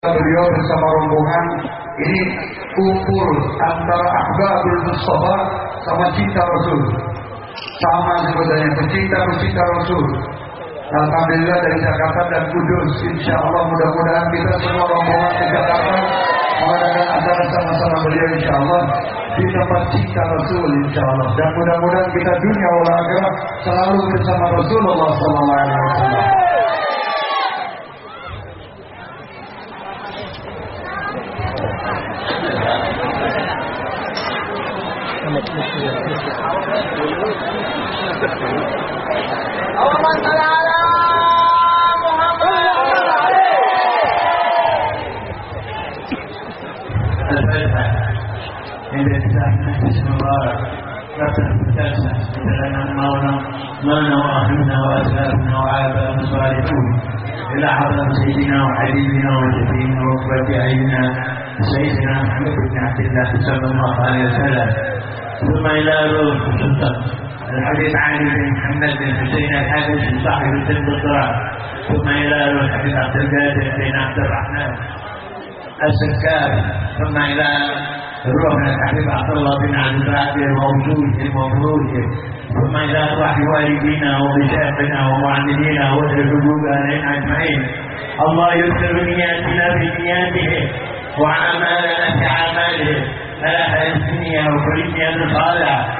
beliau bersama rombongan ini kumpul antara Ahbabul Mustafa sama cinta Rasul. Sama sebenarnya pecinta-pecinta Rasul. Alhamdulillah dari Jakarta dan Kudus Insya Allah mudah-mudahan kita semua rombongan ke Jakarta mengadakan acara sama-sama beliau Insya Allah di tempat cinta Rasul Insya Allah dan mudah-mudahan kita dunia akhirat selalu bersama Rasulullah Sallallahu Alaihi Wasallam. اللهم على الفاتحة عند الإسلام بسم الله فتح الجلسة لنا مولانا وأهلنا وأسلافنا وآباءنا الصالحون إلى حضرة سيدنا وحبيبنا وشفينا وقوة أعيننا سيدنا محمد بن عبد الله صلى الله عليه وسلم ثم إلى روح السلطان الحديث عن بن محمد بن حسين الحبشي صاحب السن الضرار ثم إلى روح حبيب عبد القادر بن عبد الرحمن السكار ثم إلى روحنا الحبيب عبد الله بن عبد الرحمن الموجود المفروض ثم إلى أرواح والدينا ومشايخنا ومعلمينا والحقوق علينا أجمعين. الله يسر نياتنا في نياته وأعمالنا في أعماله. على خير الدنيا وكل نية صالحة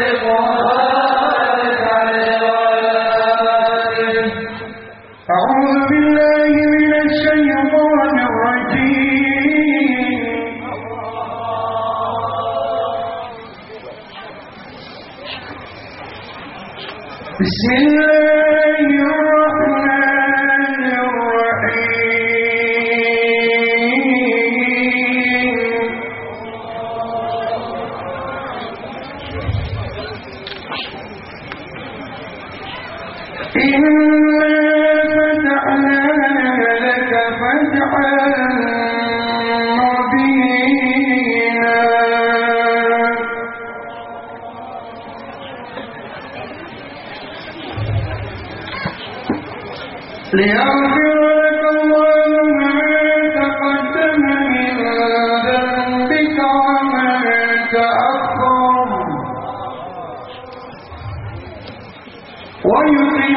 وسلم وبارك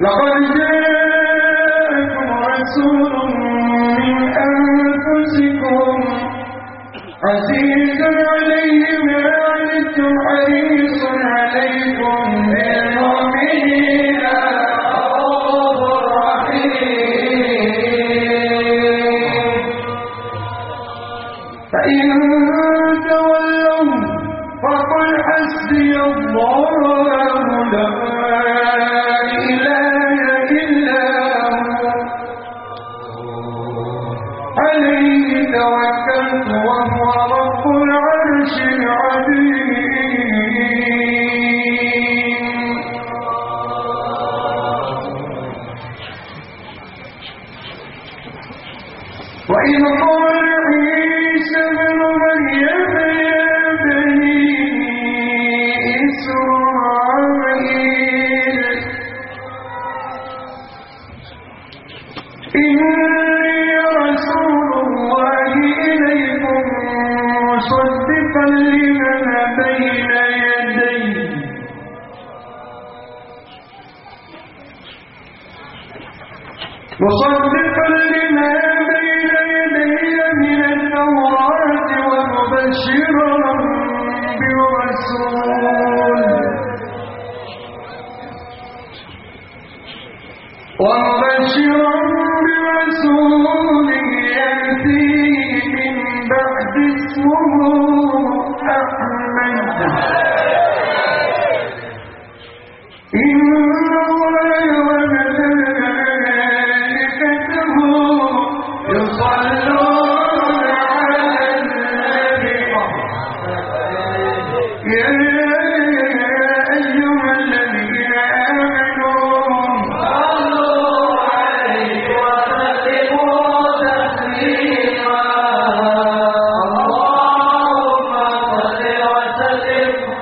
لقد جاءكم رسول من أنفسكم عزيز عليه ما عندتم حريص عليكم. life وصدقا لما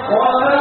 Olá!